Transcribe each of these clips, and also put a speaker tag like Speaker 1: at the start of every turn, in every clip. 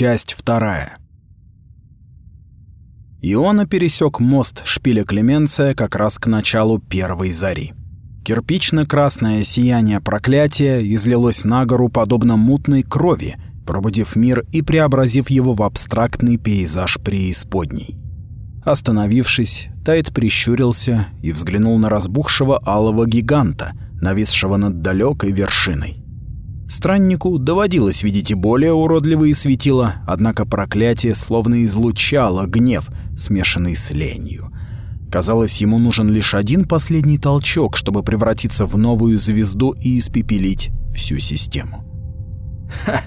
Speaker 1: Часть вторая. Иона пересек мост шпиля Клеменция как раз к началу первой зари. Кирпично-красное сияние проклятия излилось на гору подобно мутной крови, пробудив мир и преобразив его в абстрактный пейзаж преисподней. Остановившись, Тайт прищурился и взглянул на разбухшего алого гиганта, нависшего над далекой вершиной. Страннику доводилось видеть и более уродливые светила, однако проклятие словно излучало гнев, смешанный с ленью. Казалось, ему нужен лишь один последний толчок, чтобы превратиться в новую звезду и испепелить всю систему. «Ха,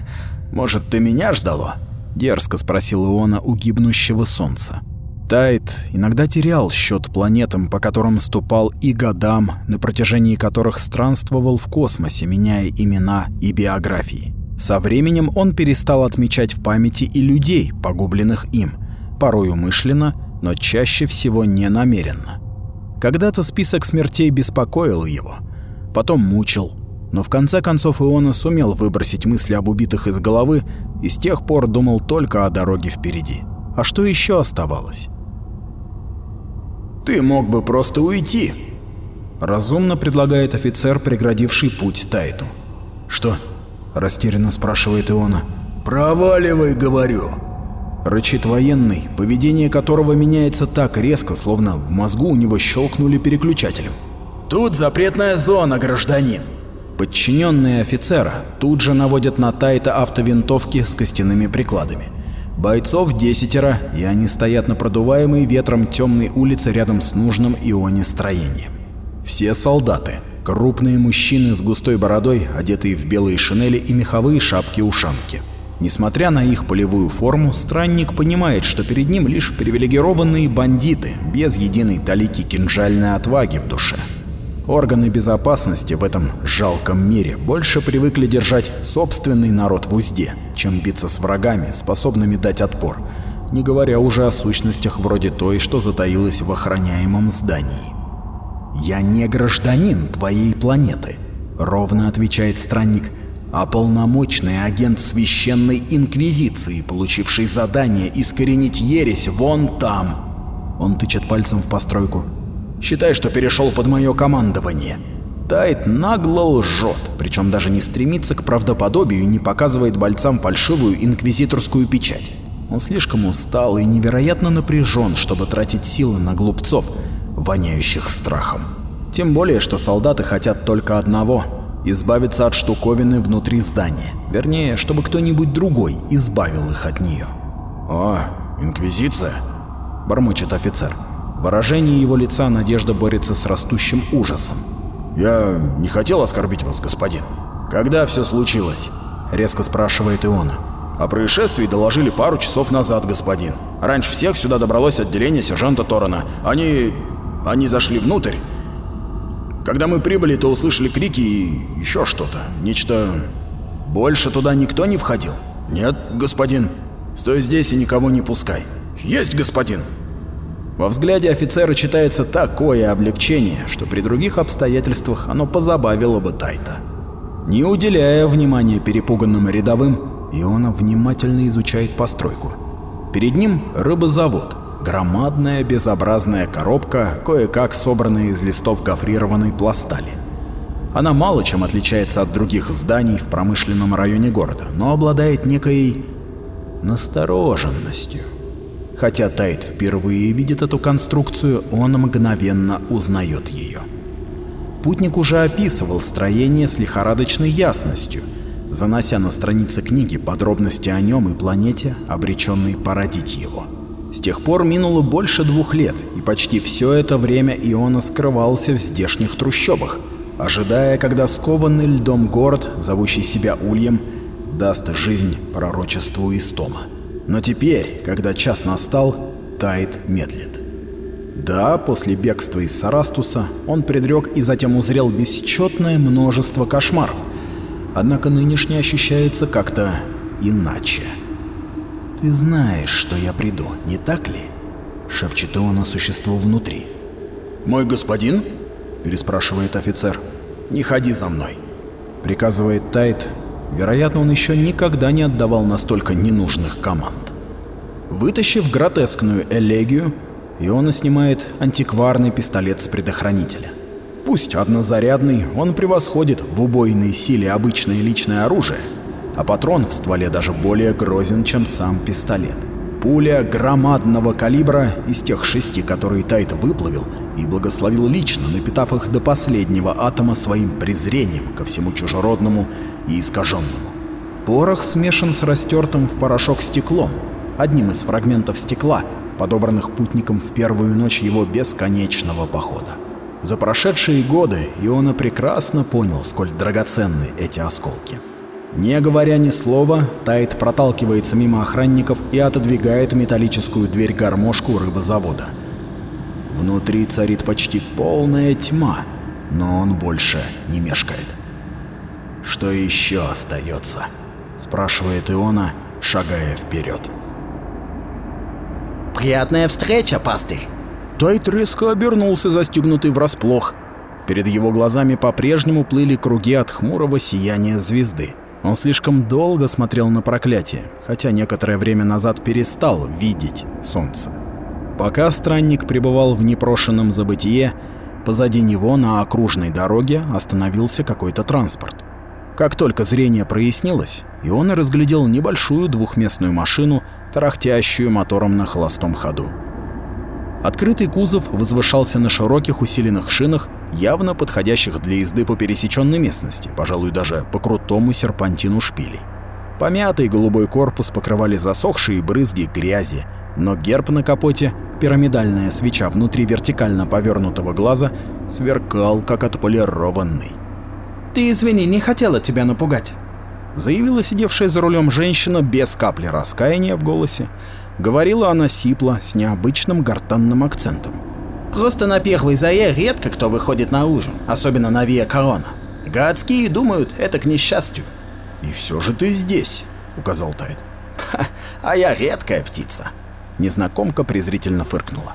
Speaker 1: может, ты меня ждало?» — дерзко спросил Иона у гибнущего солнца. Тайт иногда терял счет планетам, по которым ступал, и годам, на протяжении которых странствовал в космосе, меняя имена и биографии. Со временем он перестал отмечать в памяти и людей, погубленных им, порой умышленно, но чаще всего не намеренно. Когда-то список смертей беспокоил его, потом мучил, но в конце концов Иона сумел выбросить мысли об убитых из головы и с тех пор думал только о дороге впереди. А что еще оставалось?
Speaker 2: «Ты мог бы просто уйти», —
Speaker 1: разумно предлагает офицер, преградивший путь Тайту.
Speaker 2: «Что?»
Speaker 1: — растерянно спрашивает Иона.
Speaker 2: «Проваливай, говорю!»
Speaker 1: Рычит военный, поведение которого меняется так резко, словно в мозгу у него щелкнули переключателем.
Speaker 2: «Тут запретная зона, гражданин!»
Speaker 1: Подчиненные офицера тут же наводят на Тайта автовинтовки с костяными прикладами. Бойцов десятеро, и они стоят на продуваемой ветром темной улице рядом с нужным Ионе строением. Все солдаты, крупные мужчины с густой бородой, одетые в белые шинели и меховые шапки-ушанки. Несмотря на их полевую форму, странник понимает, что перед ним лишь привилегированные бандиты, без единой талики кинжальной отваги в душе. Органы безопасности в этом жалком мире больше привыкли держать собственный народ в узде, чем биться с врагами, способными дать отпор, не говоря уже о сущностях вроде той, что затаилась в охраняемом здании. «Я не гражданин твоей планеты», — ровно отвечает странник, «а полномочный агент Священной Инквизиции, получивший задание искоренить ересь вон там». Он тычет пальцем в постройку, Считай, что перешел под мое командование. Тайт нагло лжет, причем даже не стремится к правдоподобию и не показывает бойцам фальшивую инквизиторскую печать. Он слишком устал и невероятно напряжен, чтобы тратить силы на глупцов, воняющих страхом. Тем более, что солдаты хотят только одного – избавиться от штуковины внутри здания. Вернее, чтобы кто-нибудь другой избавил их от нее.
Speaker 2: «О, инквизиция?»
Speaker 1: – бормочет офицер. Выражение его лица Надежда борется с растущим ужасом.
Speaker 2: «Я не хотел оскорбить вас, господин. Когда все случилось?»
Speaker 1: — резко спрашивает Иона.
Speaker 2: «О происшествии доложили пару часов назад, господин. Раньше всех сюда добралось отделение сержанта Торона. Они... они зашли внутрь. Когда мы прибыли, то услышали крики и еще что-то. Нечто... Больше туда никто не входил? Нет, господин. Стой здесь и никого не пускай. Есть, господин!»
Speaker 1: Во взгляде офицера читается такое облегчение, что при других обстоятельствах оно позабавило бы Тайта. Не уделяя внимания перепуганным рядовым, Иона внимательно изучает постройку. Перед ним рыбозавод, громадная безобразная коробка, кое-как собранная из листов гофрированной пластали. Она мало чем отличается от других зданий в промышленном районе города, но обладает некой настороженностью. Хотя Тайт впервые видит эту конструкцию, он мгновенно узнает ее. Путник уже описывал строение с лихорадочной ясностью, занося на страницы книги подробности о нем и планете, обреченной породить его. С тех пор минуло больше двух лет, и почти все это время Иона скрывался в здешних трущобах, ожидая, когда скованный льдом город, зовущий себя Ульем, даст жизнь пророчеству Истома. Но теперь, когда час настал, Тайт медлит. Да, после бегства из Сарастуса он предрек и затем узрел бесчетное множество кошмаров. Однако нынешний ощущается как-то иначе. «Ты знаешь, что я приду, не так ли?» — шепчет он о существу внутри.
Speaker 2: «Мой господин?» — переспрашивает офицер. «Не ходи за мной», —
Speaker 1: приказывает Тайт Вероятно, он еще никогда не отдавал настолько ненужных команд. Вытащив гротескную элегию, Иона снимает антикварный пистолет с предохранителя. Пусть однозарядный, он превосходит в убойной силе обычное личное оружие, а патрон в стволе даже более грозен, чем сам пистолет. Пуля громадного калибра из тех шести, которые Тайт выплавил и благословил лично, напитав их до последнего атома своим презрением ко всему чужеродному и искаженному. Порох смешан с растертым в порошок стеклом, одним из фрагментов стекла, подобранных путником в первую ночь его бесконечного похода. За прошедшие годы Иона прекрасно понял, сколь драгоценны эти осколки. Не говоря ни слова, Тайт проталкивается мимо охранников и отодвигает металлическую дверь-гармошку рыбозавода. Внутри царит почти полная тьма, но он больше не мешкает. «Что еще остается?» — спрашивает Иона, шагая вперед.
Speaker 3: «Приятная встреча, пастырь!»
Speaker 1: Тайт резко обернулся, застегнутый врасплох. Перед его глазами по-прежнему плыли круги от хмурого сияния звезды. Он слишком долго смотрел на проклятие, хотя некоторое время назад перестал видеть солнце. Пока странник пребывал в непрошенном забытие, позади него на окружной дороге остановился какой-то транспорт. Как только зрение прояснилось, и он разглядел небольшую двухместную машину, тарахтящую мотором на холостом ходу. Открытый кузов возвышался на широких усиленных шинах, явно подходящих для езды по пересеченной местности, пожалуй, даже по крутому серпантину шпилей. Помятый голубой корпус покрывали засохшие брызги грязи, но герб на капоте, пирамидальная свеча внутри вертикально повернутого глаза, сверкал как отполированный.
Speaker 3: «Ты извини, не хотела тебя напугать», —
Speaker 1: заявила сидевшая за рулем женщина без капли раскаяния в голосе. Говорила она сипло, с необычным гортанным акцентом.
Speaker 3: «Просто на первой заре редко кто выходит на ужин, особенно на Виа Корона. Городские думают, это к несчастью».
Speaker 1: «И все же ты здесь», — указал Тайт.
Speaker 3: «А я редкая птица»,
Speaker 1: Незнакомка презрительно фыркнула.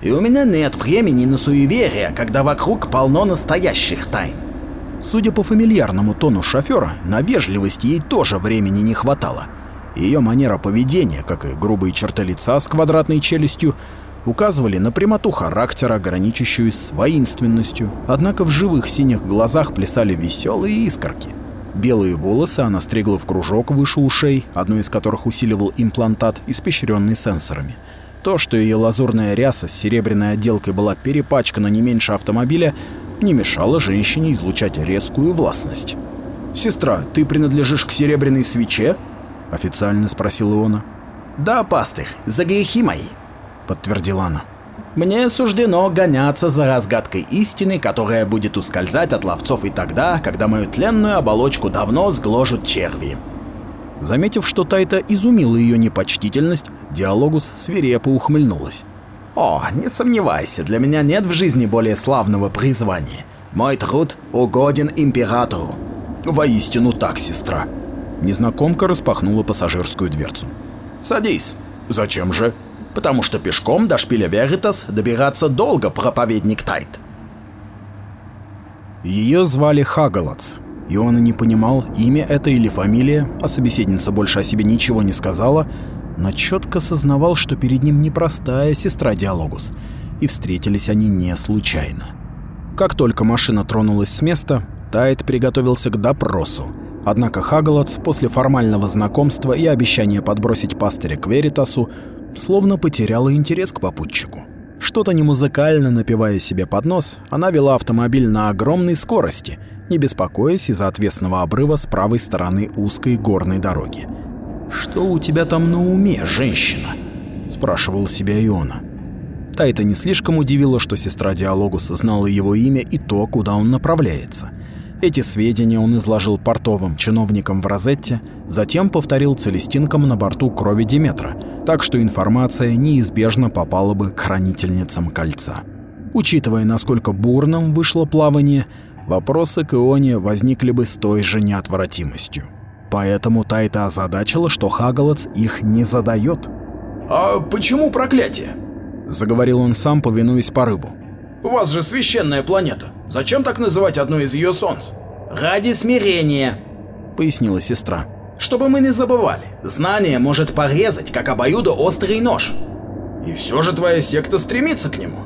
Speaker 3: «И у меня нет времени на суеверия, когда вокруг полно настоящих тайн.
Speaker 1: Судя по фамильярному тону шофера, на вежливости ей тоже времени не хватало. Ее манера поведения, как и грубые черты лица с квадратной челюстью, указывали на прямоту характера, граничащую с воинственностью, однако в живых синих глазах плясали веселые искорки. Белые волосы она стригла в кружок выше ушей, одну из которых усиливал имплантат, испещренный сенсорами. То, что ее лазурная ряса с серебряной отделкой была перепачкана не меньше автомобиля, не мешало женщине излучать резкую властность. «Сестра, ты принадлежишь к серебряной свече?» — официально спросила Иона.
Speaker 3: «Да, пастырь, за грехи мои», —
Speaker 1: подтвердила она.
Speaker 3: «Мне суждено гоняться за разгадкой истины, которая будет ускользать от ловцов и тогда, когда мою тленную оболочку давно сгложат черви».
Speaker 1: Заметив, что Тайта изумила ее непочтительность, Диалогус свирепо ухмыльнулась.
Speaker 3: О, не сомневайся, для меня нет в жизни более славного призвания. Мой труд угоден императору.
Speaker 1: Воистину так, сестра. Незнакомка распахнула пассажирскую дверцу.
Speaker 3: Садись.
Speaker 1: Зачем же?
Speaker 3: Потому что пешком до шпиля Веритас добираться долго, проповедник Тайт.
Speaker 1: Ее звали Хагалац, и он не понимал, имя это или фамилия, а собеседница больше о себе ничего не сказала, но четко сознавал, что перед ним непростая сестра Диалогус, и встретились они не случайно. Как только машина тронулась с места, Тайт приготовился к допросу. Однако Хагалац после формального знакомства и обещания подбросить пастыря к Веритасу словно потеряла интерес к попутчику. Что-то немузыкально напевая себе под нос, она вела автомобиль на огромной скорости, не беспокоясь из-за отвесного обрыва с правой стороны узкой горной дороги. «Что у тебя там на уме, женщина?» – спрашивал себя Иона. Та-это не слишком удивило, что сестра Диалогус знала его имя и то, куда он направляется. Эти сведения он изложил портовым чиновникам в Розетте, затем повторил целестинкам на борту крови Диметра, так что информация неизбежно попала бы к хранительницам кольца. Учитывая, насколько бурным вышло плавание, вопросы к Ионе возникли бы с той же неотвратимостью. Поэтому Тайта озадачила, что Хагалац их не задает.
Speaker 2: «А почему проклятие?»
Speaker 1: Заговорил он сам, повинуясь порыву.
Speaker 2: «У вас же священная планета. Зачем так называть одно из ее солнц?»
Speaker 3: «Ради смирения»,
Speaker 1: пояснила сестра.
Speaker 3: Чтобы мы не забывали, знание может порезать, как обоюдоострый нож.
Speaker 2: И все же твоя секта стремится к нему.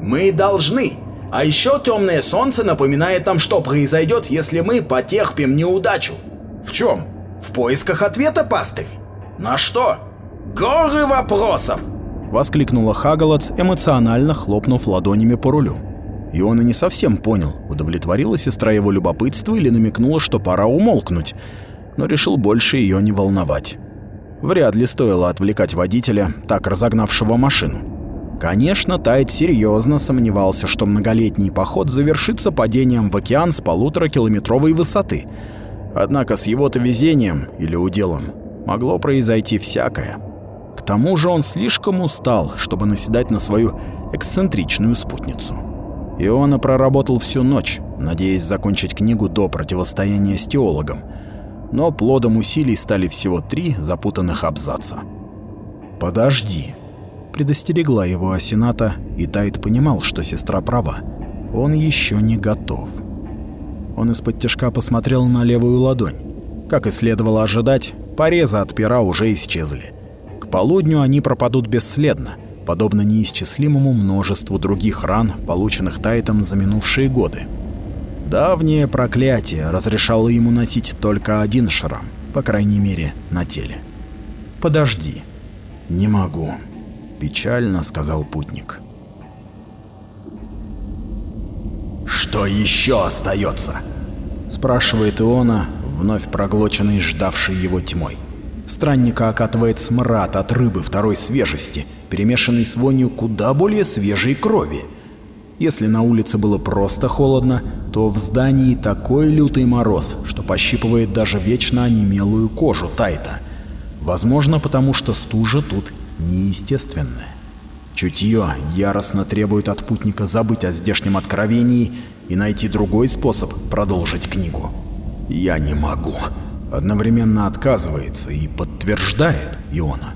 Speaker 3: Мы должны. А еще темное солнце напоминает нам, что произойдет, если мы потерпим неудачу.
Speaker 2: В чем?
Speaker 3: В поисках ответа, пастырь. На что? Горы вопросов!
Speaker 1: Воскликнула Хагалац, эмоционально хлопнув ладонями по рулю. И он и не совсем понял, удовлетворила сестра его любопытство или намекнула, что пора умолкнуть, но решил больше ее не волновать. Вряд ли стоило отвлекать водителя, так разогнавшего машину. Конечно, Тайт серьезно сомневался, что многолетний поход завершится падением в океан с полуторакилометровой высоты. Однако с его-то везением или уделом могло произойти всякое. К тому же он слишком устал, чтобы наседать на свою эксцентричную спутницу. Иона проработал всю ночь, надеясь закончить книгу до противостояния с теологом, но плодом усилий стали всего три запутанных абзаца. «Подожди», — предостерегла его Асената, и Тайт понимал, что сестра права. Он еще не готов. Он из-под тяжка посмотрел на левую ладонь. Как и следовало ожидать, порезы от пера уже исчезли. Полудню они пропадут бесследно, подобно неисчислимому множеству других ран, полученных Тайтом за минувшие годы. Давнее проклятие разрешало ему носить только один шрам, по крайней мере, на теле. «Подожди». «Не могу», — печально сказал путник.
Speaker 3: «Что еще остается?»
Speaker 1: — спрашивает Иона, вновь проглоченный ждавшей его тьмой. Странника окатывает смрад от рыбы второй свежести, перемешанный с вонью куда более свежей крови. Если на улице было просто холодно, то в здании такой лютый мороз, что пощипывает даже вечно онемелую кожу Тайта. Возможно, потому что стужа тут неестественная. Чутье яростно требует от путника забыть о здешнем откровении и найти другой способ продолжить книгу. «Я не могу», одновременно отказывается и подтверждает Иона.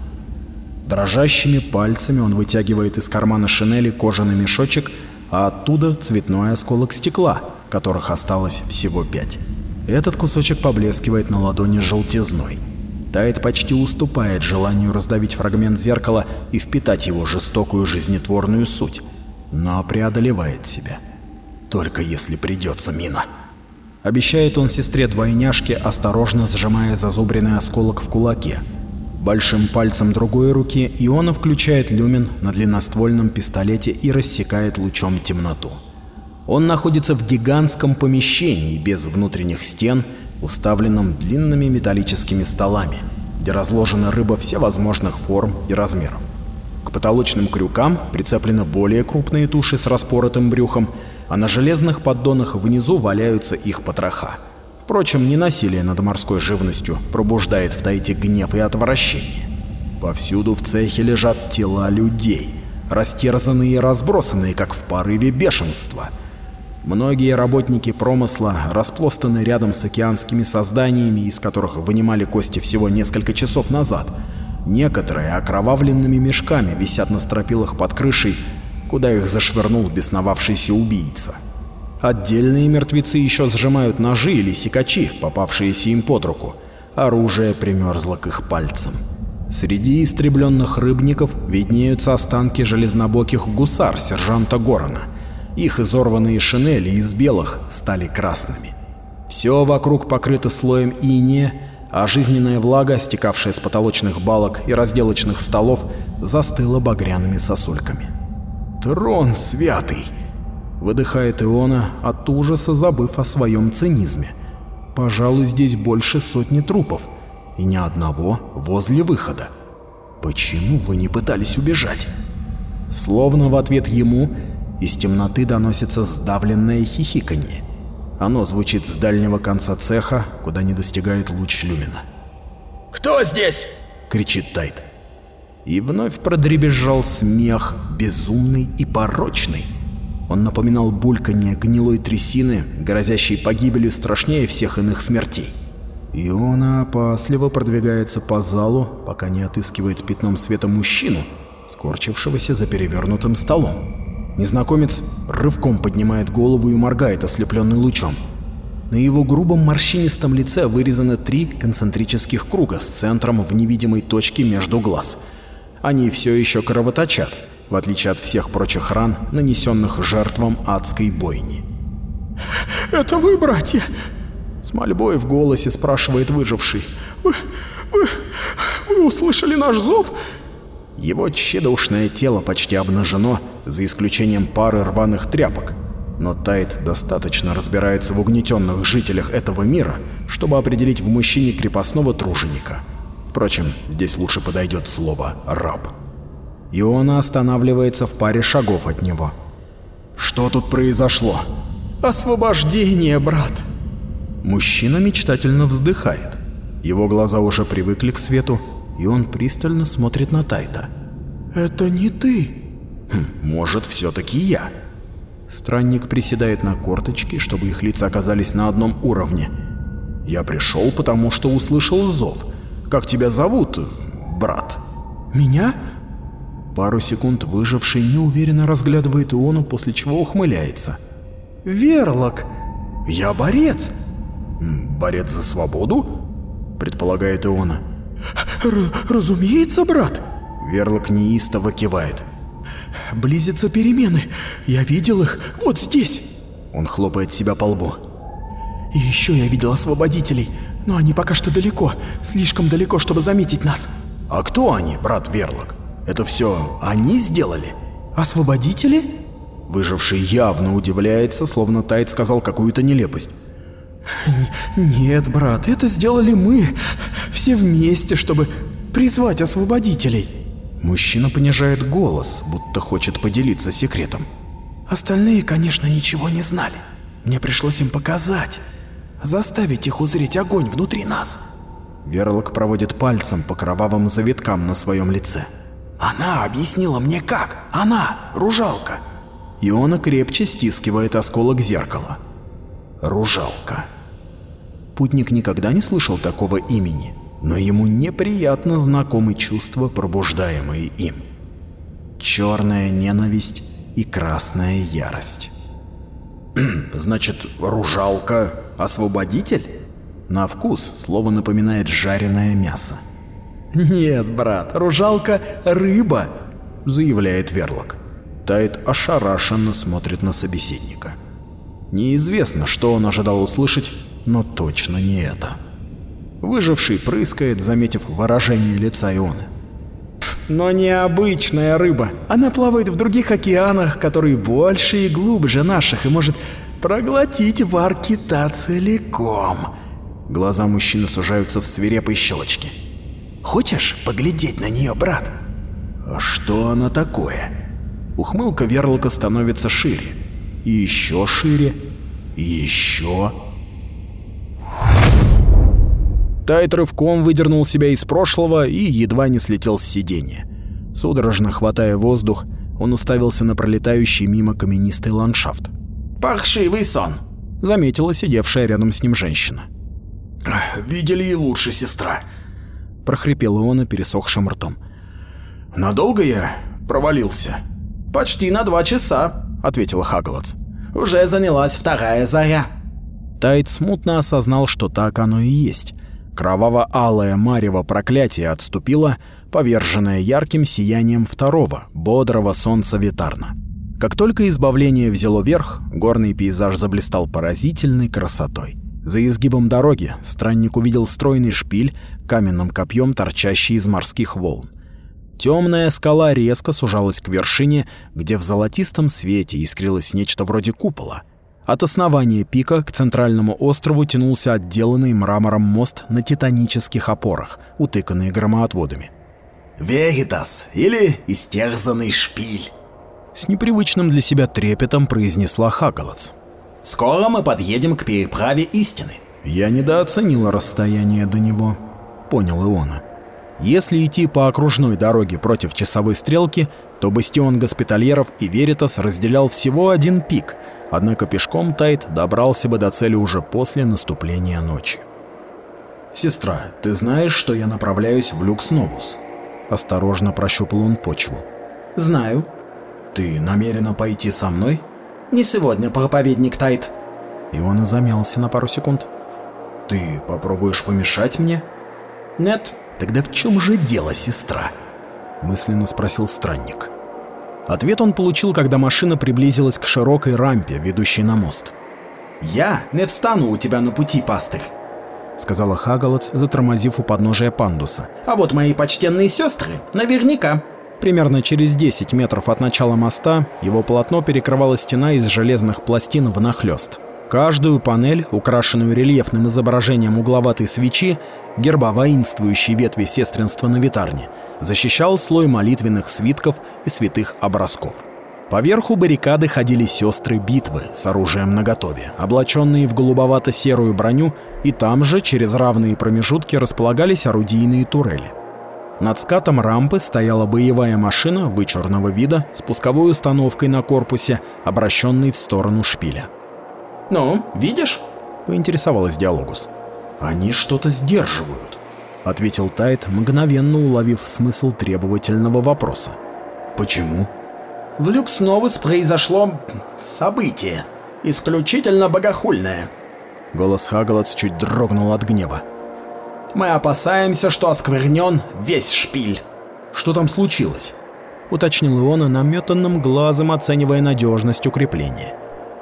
Speaker 1: Дрожащими пальцами он вытягивает из кармана шинели кожаный мешочек, а оттуда цветной осколок стекла, которых осталось всего пять. Этот кусочек поблескивает на ладони желтизной. Тайт почти уступает желанию раздавить фрагмент зеркала и впитать его жестокую жизнетворную суть, но преодолевает себя. Только если придется, Мина. Обещает он сестре-двойняшке, осторожно сжимая зазубренный осколок в кулаке. Большим пальцем другой руки Иона включает люмин на длинноствольном пистолете и рассекает лучом темноту. Он находится в гигантском помещении без внутренних стен, уставленном длинными металлическими столами, где разложена рыба всевозможных форм и размеров. К потолочным крюкам прицеплены более крупные туши с распоротым брюхом, а на железных поддонах внизу валяются их потроха. Впрочем, не насилие над морской живностью пробуждает в Таите гнев и отвращение. Повсюду в цехе лежат тела людей, растерзанные и разбросанные, как в порыве бешенства. Многие работники промысла распластаны рядом с океанскими созданиями, из которых вынимали кости всего несколько часов назад. Некоторые окровавленными мешками висят на стропилах под крышей куда их зашвырнул бесновавшийся убийца. Отдельные мертвецы еще сжимают ножи или секачи, попавшиеся им под руку. Оружие примерзло к их пальцам. Среди истребленных рыбников виднеются останки железнобоких гусар сержанта Горона. Их изорванные шинели из белых стали красными. Все вокруг покрыто слоем иния, а жизненная влага, стекавшая с потолочных балок и разделочных столов, застыла багряными сосульками. «Трон святый!» — выдыхает Иона, от ужаса забыв о своем цинизме. «Пожалуй, здесь больше сотни трупов, и ни одного возле выхода. Почему вы не пытались убежать?» Словно в ответ ему из темноты доносится сдавленное хихиканье. Оно звучит с дальнего конца цеха, куда не достигает луч люмина.
Speaker 3: «Кто здесь?»
Speaker 1: — кричит Тайт. И вновь продребезжал смех, безумный и порочный. Он напоминал бульканье гнилой трясины, грозящей погибелью страшнее всех иных смертей. И он опасливо продвигается по залу, пока не отыскивает пятном света мужчину, скорчившегося за перевернутым столом. Незнакомец рывком поднимает голову и моргает ослепленный лучом. На его грубом морщинистом лице вырезаны три концентрических круга с центром в невидимой точке между глаз. Они все еще кровоточат, в отличие от всех прочих ран, нанесенных жертвам адской бойни.
Speaker 3: «Это вы, братья?»
Speaker 1: С мольбой в голосе спрашивает выживший.
Speaker 3: «Вы... вы... вы услышали наш зов?»
Speaker 1: Его тщедушное тело почти обнажено, за исключением пары рваных тряпок. Но Тайт достаточно разбирается в угнетенных жителях этого мира, чтобы определить в мужчине крепостного труженика. Впрочем, здесь лучше подойдет слово «раб». Иона останавливается в паре шагов от него.
Speaker 2: Что тут произошло?
Speaker 3: Освобождение, брат.
Speaker 1: Мужчина мечтательно вздыхает. Его глаза уже привыкли к свету, и он пристально смотрит на Тайта.
Speaker 3: Это не ты.
Speaker 2: Хм, может, все-таки я.
Speaker 1: Странник приседает на корточки, чтобы их лица оказались на одном уровне.
Speaker 2: Я пришел, потому что услышал зов. Как тебя зовут, брат?
Speaker 3: Меня?
Speaker 1: Пару секунд выживший неуверенно разглядывает Иону, после чего ухмыляется.
Speaker 3: Верлок.
Speaker 2: Я борец. Борец за свободу? Предполагает Иона.
Speaker 3: Р разумеется, брат.
Speaker 1: Верлок неистово кивает.
Speaker 3: Близятся перемены. Я видел их вот здесь.
Speaker 1: Он хлопает себя по лбу.
Speaker 3: И еще я видел освободителей, но они пока что далеко, слишком далеко, чтобы заметить нас.
Speaker 2: А кто они, брат Верлок? Это все они сделали?
Speaker 3: Освободители?
Speaker 1: Выживший явно удивляется, словно Тайт сказал какую-то нелепость.
Speaker 3: Нет, брат, это сделали мы. Все вместе, чтобы призвать освободителей.
Speaker 1: Мужчина понижает голос, будто хочет поделиться секретом.
Speaker 3: Остальные, конечно, ничего не знали. Мне пришлось им показать. Заставить их узреть огонь внутри нас.
Speaker 1: Верлок проводит пальцем по кровавым завиткам на своем лице.
Speaker 3: Она объяснила мне как. Она, ружалка.
Speaker 1: Иона крепче стискивает осколок зеркала. Ружалка. Путник никогда не слышал такого имени, но ему неприятно знакомы чувства, пробуждаемые им. Черная ненависть и красная ярость.
Speaker 2: Значит, ружалка — освободитель?
Speaker 1: На вкус слово напоминает жареное мясо.
Speaker 3: «Нет, брат, ружалка — рыба», — заявляет Верлок.
Speaker 1: Тайт ошарашенно смотрит на собеседника. Неизвестно, что он ожидал услышать, но точно не это. Выживший прыскает, заметив выражение лица Ионы.
Speaker 3: Но необычная рыба. Она плавает в других океанах, которые больше и глубже наших, и может проглотить вар кита целиком.
Speaker 1: Глаза мужчины сужаются в свирепой щелочке.
Speaker 3: Хочешь поглядеть на нее, брат?
Speaker 1: А что она такое? Ухмылка Верлока становится шире. И еще шире. И еще. Тайт рывком выдернул себя из прошлого и едва не слетел с сиденья. Судорожно хватая воздух, он уставился на пролетающий мимо каменистый ландшафт.
Speaker 3: «Паршивый сон», —
Speaker 1: заметила сидевшая рядом с ним женщина.
Speaker 2: «Видели и лучше, сестра», —
Speaker 1: прохрипел он пересохшим ртом.
Speaker 2: «Надолго я провалился?»
Speaker 3: «Почти на два часа», — ответила Хаглац. «Уже занялась вторая заря».
Speaker 1: Тайт смутно осознал, что так оно и есть. Кроваво-алое марево проклятие отступило, поверженное ярким сиянием второго, бодрого солнца Витарна. Как только избавление взяло верх, горный пейзаж заблистал поразительной красотой. За изгибом дороги странник увидел стройный шпиль, каменным копьем торчащий из морских волн. Темная скала резко сужалась к вершине, где в золотистом свете искрилось нечто вроде купола — от основания пика к центральному острову тянулся отделанный мрамором мост на титанических опорах, утыканный громоотводами.
Speaker 3: «Вегетас» или «Истерзанный шпиль», —
Speaker 1: с непривычным для себя трепетом произнесла Хагалац.
Speaker 3: «Скоро мы подъедем к переправе истины».
Speaker 1: Я недооценила расстояние до него, понял Иона. Если идти по окружной дороге против часовой стрелки, то бастион госпитальеров и Веритас разделял всего один пик — Однако пешком Тайт добрался бы до цели уже после наступления ночи. «Сестра, ты знаешь, что я направляюсь в Люксновус?» Осторожно прощупал он почву.
Speaker 3: «Знаю».
Speaker 1: «Ты намерена пойти со мной?»
Speaker 3: «Не сегодня, проповедник Тайт».
Speaker 1: И он замялся на пару секунд.
Speaker 2: Ты попробуешь помешать мне?
Speaker 3: Нет.
Speaker 1: Тогда в чем же дело, сестра? Мысленно спросил странник. Ответ он получил, когда машина приблизилась к широкой рампе, ведущей на мост.
Speaker 3: «Я не встану у тебя на пути, пастырь», —
Speaker 1: сказала Хагалац, затормозив у подножия пандуса.
Speaker 3: «А вот мои почтенные сестры, наверняка».
Speaker 1: Примерно через 10 метров от начала моста его полотно перекрывала стена из железных пластин внахлёст. Каждую панель, украшенную рельефным изображением угловатой свечи, герба воинствующей ветви сестринства на витарне, защищал слой молитвенных свитков и святых образков. Поверху баррикады ходили сестры битвы с оружием наготове, облаченные в голубовато-серую броню, и там же через равные промежутки располагались орудийные турели. Над скатом рампы стояла боевая машина вычурного вида с пусковой установкой на корпусе, обращенной в сторону шпиля.
Speaker 3: «Ну, видишь?»
Speaker 1: — поинтересовалась Диалогус.
Speaker 2: «Они что-то сдерживают», —
Speaker 1: ответил Тайт, мгновенно уловив смысл требовательного вопроса.
Speaker 2: «Почему?»
Speaker 3: В Люксновус произошло событие, исключительно богохульное.
Speaker 1: Голос Хагалац чуть дрогнул от гнева.
Speaker 3: Мы опасаемся, что осквернен весь шпиль.
Speaker 1: Что там случилось? Уточнил Иона наметанным глазом, оценивая надежность укрепления.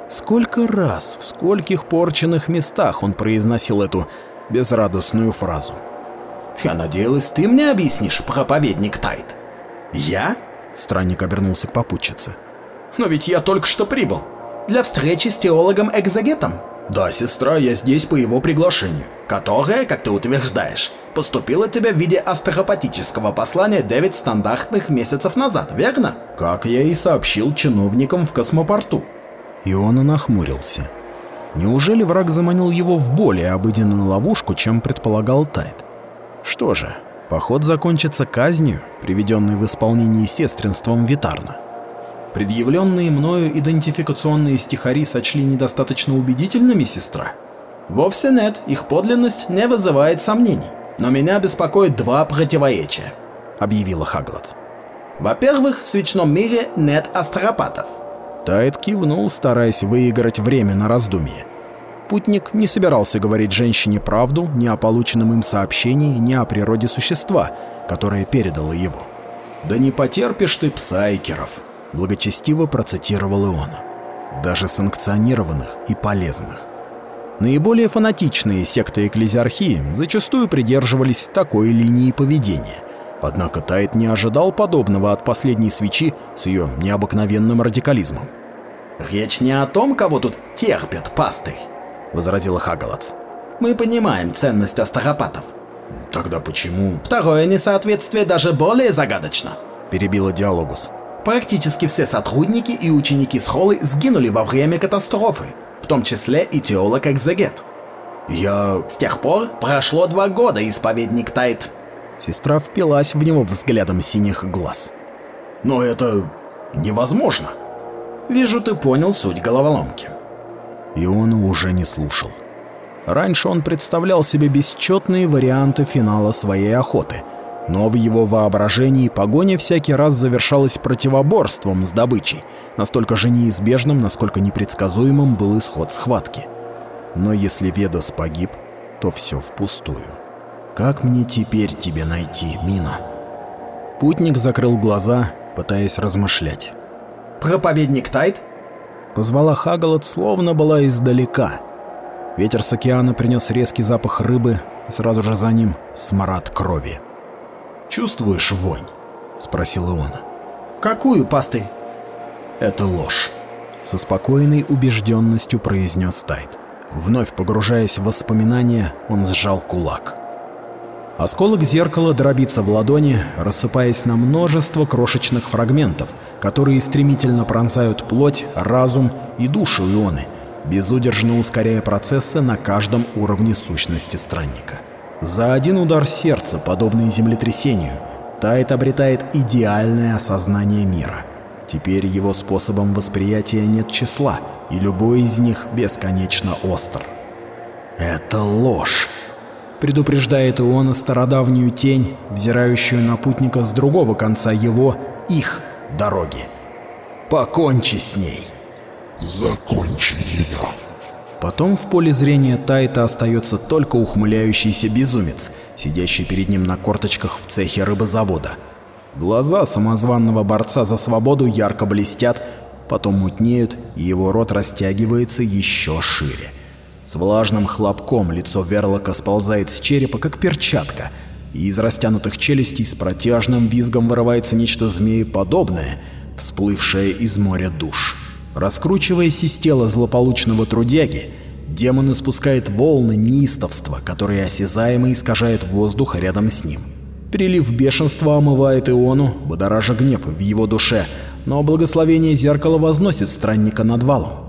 Speaker 1: Сколько раз, в скольких порченных местах он произносил эту безрадостную фразу.
Speaker 3: «Я надеялась, ты мне объяснишь, проповедник Тайт».
Speaker 2: «Я?»
Speaker 1: Странник обернулся к попутчице.
Speaker 3: «Но ведь я только что прибыл. Для встречи с теологом-экзегетом».
Speaker 2: «Да, сестра, я здесь по его приглашению».
Speaker 3: «Которое, как ты утверждаешь, поступило тебе в виде астропатического послания 9 стандартных месяцев назад, верно?»
Speaker 2: «Как я и сообщил чиновникам в космопорту».
Speaker 1: И он нахмурился. Неужели враг заманил его в более обыденную ловушку, чем предполагал Тайт? Что же, Поход закончится казнью, приведенной в исполнении сестринством Витарна. Предъявленные мною идентификационные стихари сочли недостаточно убедительными, сестра?
Speaker 3: Вовсе нет, их подлинность не вызывает сомнений. Но меня беспокоит два противоречия, объявила Хагладс. Во-первых, в свечном мире нет астропатов.
Speaker 1: Тайт кивнул, стараясь выиграть время на раздумье. Путник не собирался говорить женщине правду ни о полученном им сообщении, ни о природе существа, которое передало его.
Speaker 2: «Да не потерпишь ты псайкеров», —
Speaker 1: благочестиво процитировал Иона. «Даже санкционированных и полезных». Наиболее фанатичные секты экклезиархии зачастую придерживались такой линии поведения. Однако Тайт не ожидал подобного от последней свечи с ее необыкновенным радикализмом.
Speaker 3: «Речь не о том, кого тут терпят, пастырь», возразила Хагалац. «Мы понимаем ценность астропатов».
Speaker 2: «Тогда почему?»
Speaker 3: «Второе несоответствие даже более загадочно», —
Speaker 1: перебила Диалогус.
Speaker 3: «Практически все сотрудники и ученики Схолы сгинули во время катастрофы, в том числе и теолог Экзегет».
Speaker 2: «Я...»
Speaker 3: «С тех пор прошло два года, исповедник Тайт».
Speaker 1: Сестра впилась в него взглядом синих глаз.
Speaker 2: «Но это... невозможно».
Speaker 3: «Вижу, ты понял суть головоломки»
Speaker 1: и он уже не слушал. Раньше он представлял себе бесчетные варианты финала своей охоты, но в его воображении погоня всякий раз завершалась противоборством с добычей, настолько же неизбежным, насколько непредсказуемым был исход схватки. Но если Ведас погиб, то все впустую. Как мне теперь тебя найти, Мина? Путник закрыл глаза, пытаясь размышлять.
Speaker 3: «Проповедник Тайт?»
Speaker 1: Позвала Хагалот, словно была издалека. Ветер с океана принес резкий запах рыбы, и сразу же за ним смрад крови.
Speaker 2: «Чувствуешь вонь?» — спросил Иона.
Speaker 3: «Какую, пастырь?»
Speaker 2: «Это ложь», —
Speaker 1: со спокойной убежденностью произнес Тайт. Вновь погружаясь в воспоминания, он сжал кулак. Осколок зеркала дробится в ладони, рассыпаясь на множество крошечных фрагментов, которые стремительно пронзают плоть, разум и душу Ионы, безудержно ускоряя процессы на каждом уровне сущности странника. За один удар сердца, подобный землетрясению, Тайт обретает идеальное осознание мира. Теперь его способом восприятия нет числа, и любой из них бесконечно остр. Это ложь предупреждает Иона стародавнюю тень, взирающую на путника с другого конца его, их дороги. Покончи с ней.
Speaker 4: Закончи ее.
Speaker 1: Потом в поле зрения Тайта остается только ухмыляющийся безумец, сидящий перед ним на корточках в цехе рыбозавода. Глаза самозванного борца за свободу ярко блестят, потом мутнеют, и его рот растягивается еще шире. С влажным хлопком лицо Верлока сползает с черепа, как перчатка, и из растянутых челюстей с протяжным визгом вырывается нечто змееподобное, всплывшее из моря душ. Раскручиваясь из тела злополучного трудяги, демон испускает волны неистовства, которые осязаемо искажают воздух рядом с ним. Прилив бешенства омывает Иону, будоража гнев в его душе, но благословение зеркала возносит странника над валом.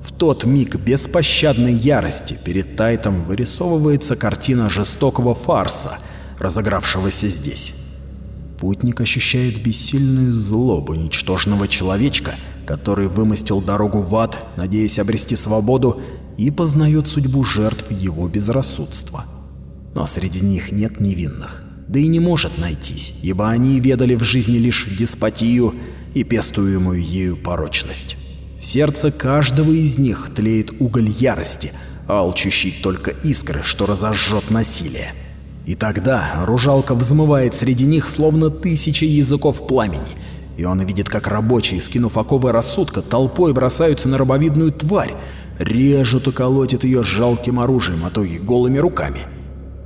Speaker 1: В тот миг беспощадной ярости перед Тайтом вырисовывается картина жестокого фарса, разыгравшегося здесь. Путник ощущает бессильную злобу ничтожного человечка, который вымостил дорогу в ад, надеясь обрести свободу, и познает судьбу жертв его безрассудства. Но среди них нет невинных, да и не может найтись, ибо они ведали в жизни лишь деспотию и пестуемую ею порочность. В сердце каждого из них тлеет уголь ярости, алчущий только искры, что разожжет насилие. И тогда ружалка взмывает среди них словно тысячи языков пламени, и он видит, как рабочие, скинув оковы рассудка, толпой бросаются на рабовидную тварь, режут и колотят ее жалким оружием, а то и голыми руками.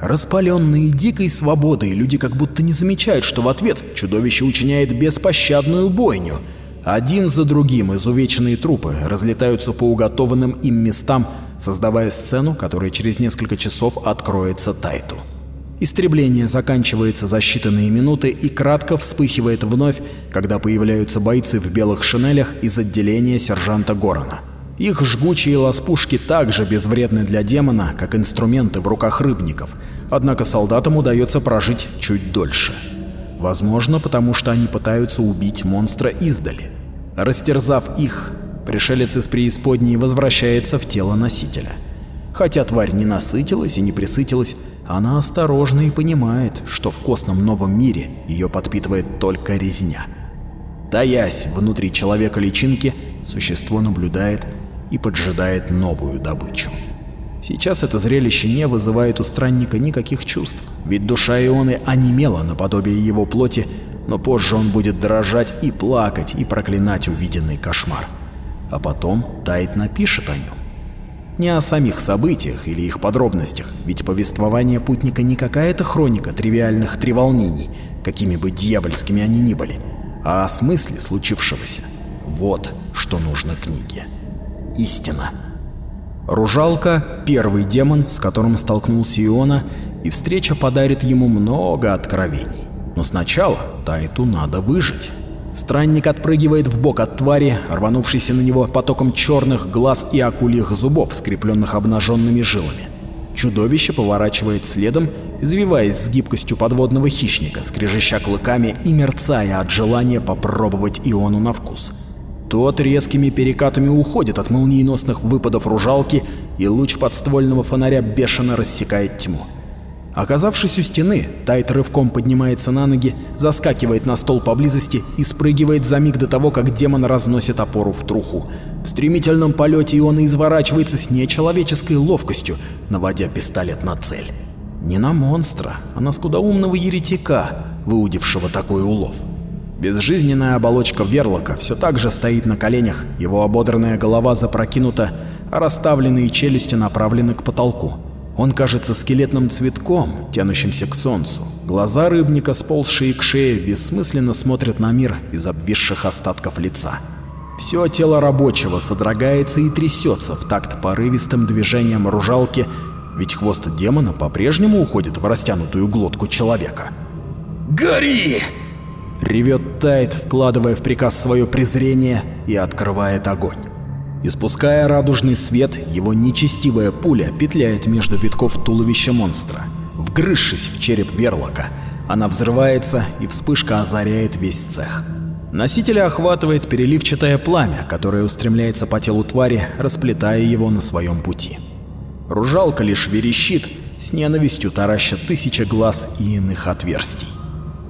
Speaker 1: Распаленные дикой свободой, люди как будто не замечают, что в ответ чудовище учиняет беспощадную бойню. Один за другим изувеченные трупы разлетаются по уготованным им местам, создавая сцену, которая через несколько часов откроется Тайту. Истребление заканчивается за считанные минуты и кратко вспыхивает вновь, когда появляются бойцы в белых шинелях из отделения сержанта Горана. Их жгучие ласпушки также безвредны для демона, как инструменты в руках рыбников, однако солдатам удается прожить чуть дольше. Возможно, потому что они пытаются убить монстра издали. Растерзав их, пришелец из преисподней возвращается в тело носителя. Хотя тварь не насытилась и не присытилась, она осторожна и понимает, что в костном новом мире ее подпитывает только резня. Таясь внутри человека личинки, существо наблюдает и поджидает новую добычу. Сейчас это зрелище не вызывает у странника никаких чувств, ведь душа Ионы онемела наподобие его плоти, но позже он будет дрожать и плакать и проклинать увиденный кошмар. А потом Тайт напишет о нем. Не о самих событиях или их подробностях, ведь повествование путника не какая-то хроника тривиальных треволнений, какими бы дьявольскими они ни были, а о смысле случившегося. Вот что нужно книге. Истина. Ружалка — первый демон, с которым столкнулся Иона, и встреча подарит ему много откровений. Но сначала Тайту надо выжить. Странник отпрыгивает в бок от твари, рванувшейся на него потоком черных глаз и акульих зубов, скрепленных обнаженными жилами. Чудовище поворачивает следом, извиваясь с гибкостью подводного хищника, скрежеща клыками и мерцая от желания попробовать Иону на вкус. Тот резкими перекатами уходит от молниеносных выпадов ружалки, и луч подствольного фонаря бешено рассекает тьму. Оказавшись у стены, Тайт рывком поднимается на ноги, заскакивает на стол поблизости и спрыгивает за миг до того, как демон разносит опору в труху. В стремительном полете он изворачивается с нечеловеческой ловкостью, наводя пистолет на цель. Не на монстра, а на скудоумного еретика, выудившего такой улов. Безжизненная оболочка Верлока все так же стоит на коленях, его ободранная голова запрокинута, а расставленные челюсти направлены к потолку. Он кажется скелетным цветком, тянущимся к солнцу. Глаза рыбника, сползшие к шее, бессмысленно смотрят на мир из обвисших остатков лица. Все тело рабочего содрогается и трясется в такт порывистым движением ружалки, ведь хвост демона по-прежнему уходит в растянутую глотку человека.
Speaker 2: «Гори!»
Speaker 1: Ревет Тайт, вкладывая в приказ свое презрение и открывает огонь. Испуская радужный свет, его нечестивая пуля петляет между витков туловища монстра. Вгрызшись в череп Верлока, она взрывается, и вспышка озаряет весь цех. Носителя охватывает переливчатое пламя, которое устремляется по телу твари, расплетая его на своем пути. Ружалка лишь верещит, с ненавистью тараща тысячи глаз и иных отверстий.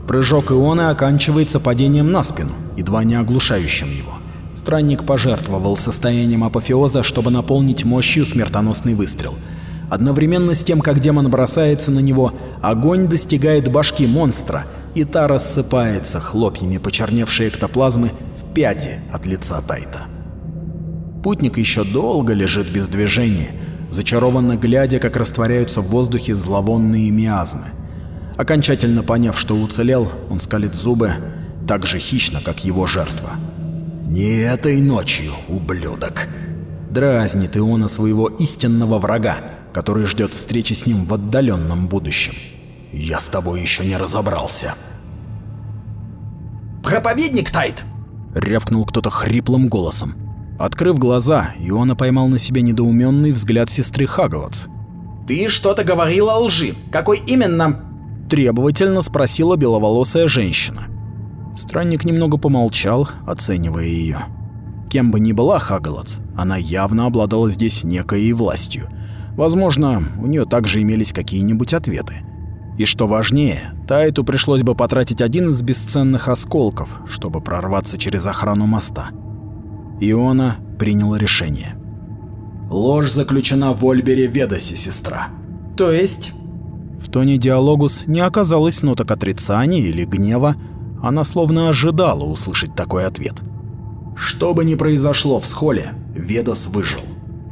Speaker 1: Прыжок Ионы оканчивается падением на спину, едва не оглушающим его. Странник пожертвовал состоянием апофеоза, чтобы наполнить мощью смертоносный выстрел. Одновременно с тем, как демон бросается на него, огонь достигает башки монстра, и та рассыпается хлопьями почерневшей эктоплазмы в пяти от лица Тайта. Путник еще долго лежит без движения, зачарованно глядя, как растворяются в воздухе зловонные миазмы. Окончательно поняв, что уцелел, он скалит зубы так же хищно, как его жертва. «Не этой ночью, ублюдок!» Дразнит Иона своего истинного врага, который ждет встречи с ним в отдаленном будущем. «Я с тобой еще не разобрался!»
Speaker 3: «Проповедник Тайт!»
Speaker 1: — рявкнул кто-то хриплым голосом. Открыв глаза, Иона поймал на себе недоуменный взгляд сестры Хагалац.
Speaker 3: «Ты что-то говорил о лжи. Какой именно?»
Speaker 1: Требовательно спросила беловолосая женщина. Странник немного помолчал, оценивая ее. Кем бы ни была Хагалац, она явно обладала здесь некой властью. Возможно, у нее также имелись какие-нибудь ответы. И что важнее, Тайту пришлось бы потратить один из бесценных осколков, чтобы прорваться через охрану моста. Иона принял решение. Ложь заключена в Ольбере Ведосе, сестра.
Speaker 3: То есть?
Speaker 1: В тоне диалогус не оказалось ноток отрицания или гнева, она словно ожидала услышать такой ответ. Что бы ни произошло в схоле, Ведос выжил,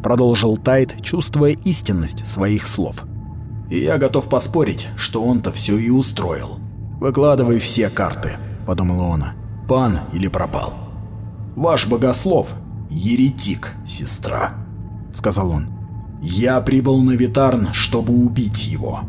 Speaker 1: продолжил Тайт, чувствуя истинность своих слов. И я готов поспорить, что он-то все и устроил. Выкладывай все карты, подумала она. Пан или пропал. Ваш богослов — еретик, сестра, сказал он. Я прибыл на Витарн, чтобы убить его.